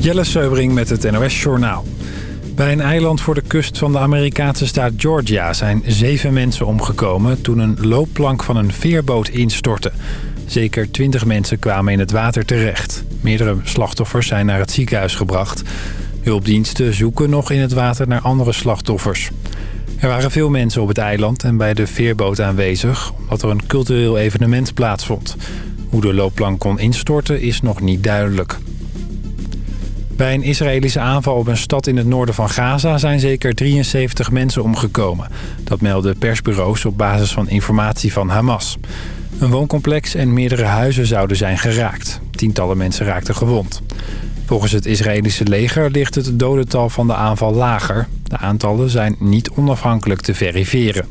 Jelle Seubring met het NOS Journaal. Bij een eiland voor de kust van de Amerikaanse staat Georgia... zijn zeven mensen omgekomen toen een loopplank van een veerboot instortte. Zeker twintig mensen kwamen in het water terecht. Meerdere slachtoffers zijn naar het ziekenhuis gebracht. Hulpdiensten zoeken nog in het water naar andere slachtoffers. Er waren veel mensen op het eiland en bij de veerboot aanwezig... omdat er een cultureel evenement plaatsvond. Hoe de loopplank kon instorten is nog niet duidelijk. Bij een Israëlische aanval op een stad in het noorden van Gaza zijn zeker 73 mensen omgekomen. Dat melden persbureaus op basis van informatie van Hamas. Een wooncomplex en meerdere huizen zouden zijn geraakt. Tientallen mensen raakten gewond. Volgens het Israëlische leger ligt het dodental van de aanval lager. De aantallen zijn niet onafhankelijk te verifiëren.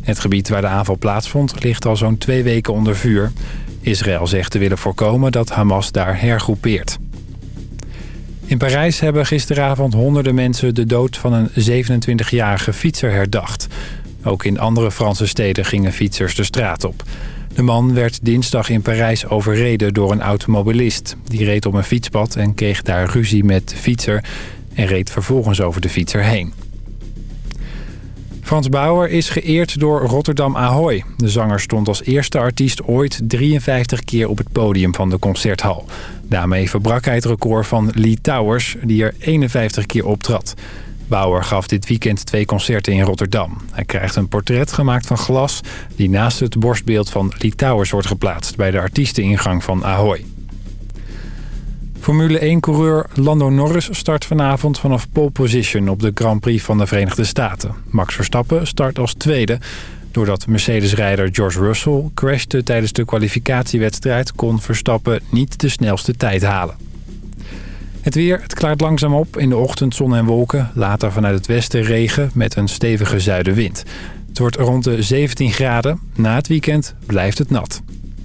Het gebied waar de aanval plaatsvond ligt al zo'n twee weken onder vuur. Israël zegt te willen voorkomen dat Hamas daar hergroepeert. In Parijs hebben gisteravond honderden mensen de dood van een 27-jarige fietser herdacht. Ook in andere Franse steden gingen fietsers de straat op. De man werd dinsdag in Parijs overreden door een automobilist. Die reed op een fietspad en kreeg daar ruzie met de fietser... en reed vervolgens over de fietser heen. Frans Bauer is geëerd door Rotterdam Ahoy. De zanger stond als eerste artiest ooit 53 keer op het podium van de Concerthal. Daarmee verbrak hij het record van Lee Towers, die er 51 keer optrad. Bauer gaf dit weekend twee concerten in Rotterdam. Hij krijgt een portret gemaakt van glas... die naast het borstbeeld van Lee Towers wordt geplaatst... bij de artiesteningang van Ahoy. Formule 1-coureur Lando Norris start vanavond vanaf pole position... op de Grand Prix van de Verenigde Staten. Max Verstappen start als tweede... Doordat Mercedes-rijder George Russell crashte tijdens de kwalificatiewedstrijd... kon Verstappen niet de snelste tijd halen. Het weer, het klaart langzaam op. In de ochtend zon en wolken. Later vanuit het westen regen met een stevige zuidenwind. Het wordt rond de 17 graden. Na het weekend blijft het nat.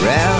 Walking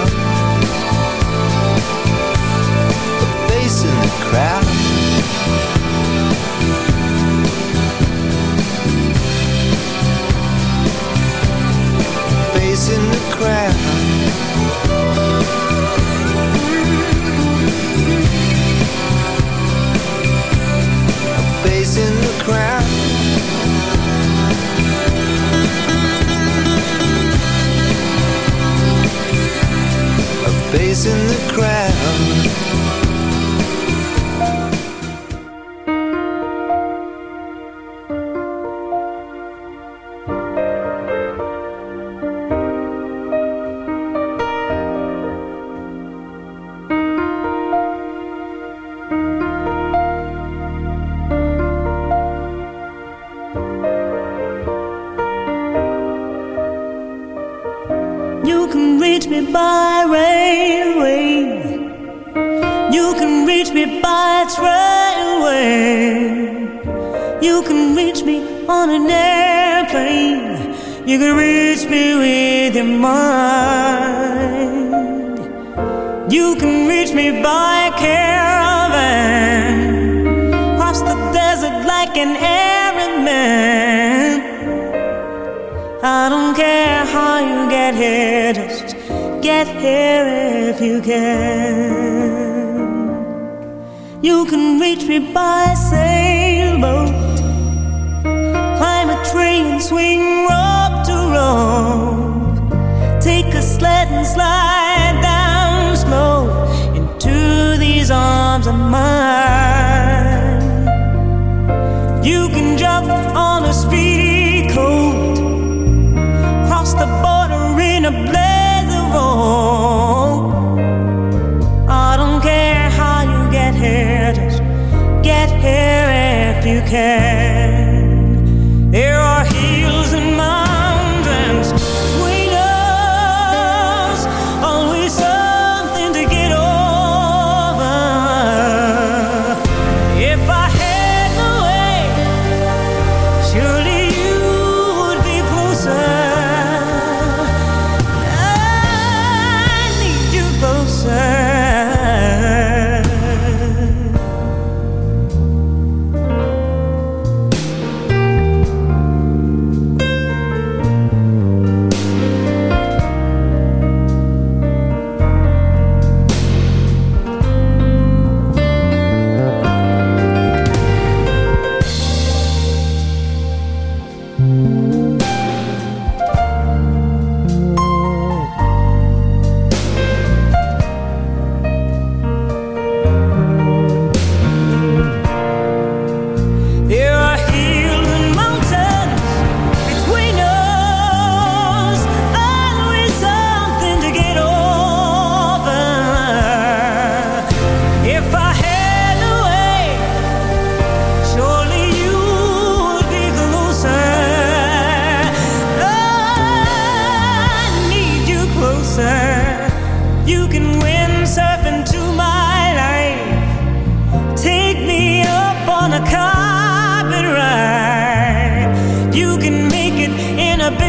arms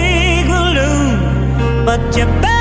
big balloon, but you better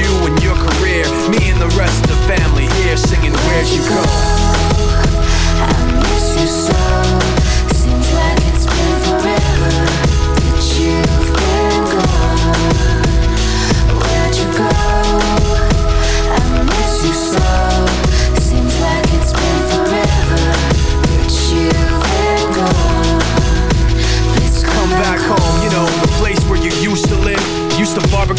you and your career. Me and the rest of the family here singing, Where'd you go? I miss you so.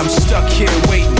I'm stuck here waiting.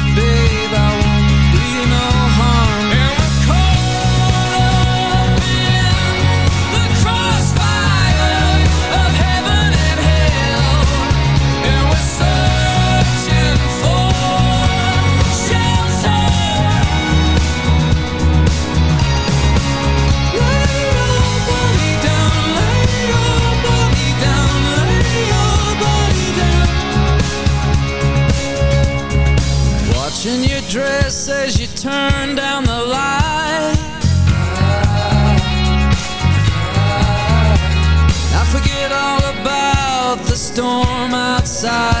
storm outside.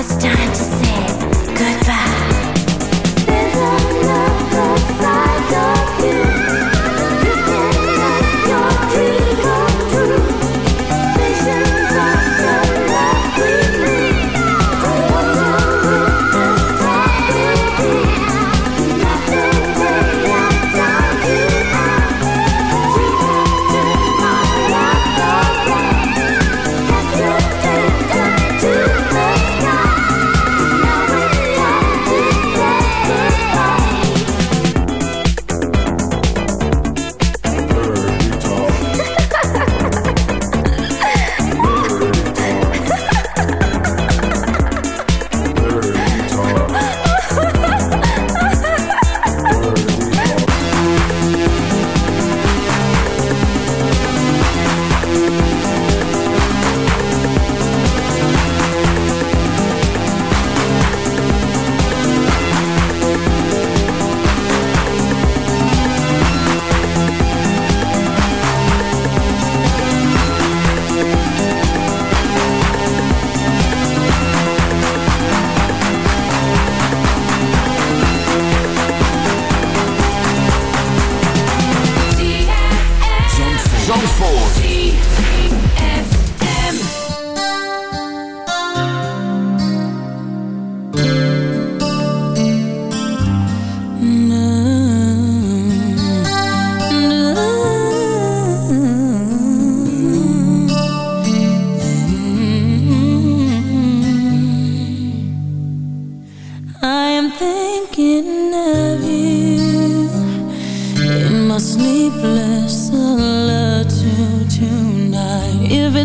it's time to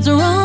If it's wrong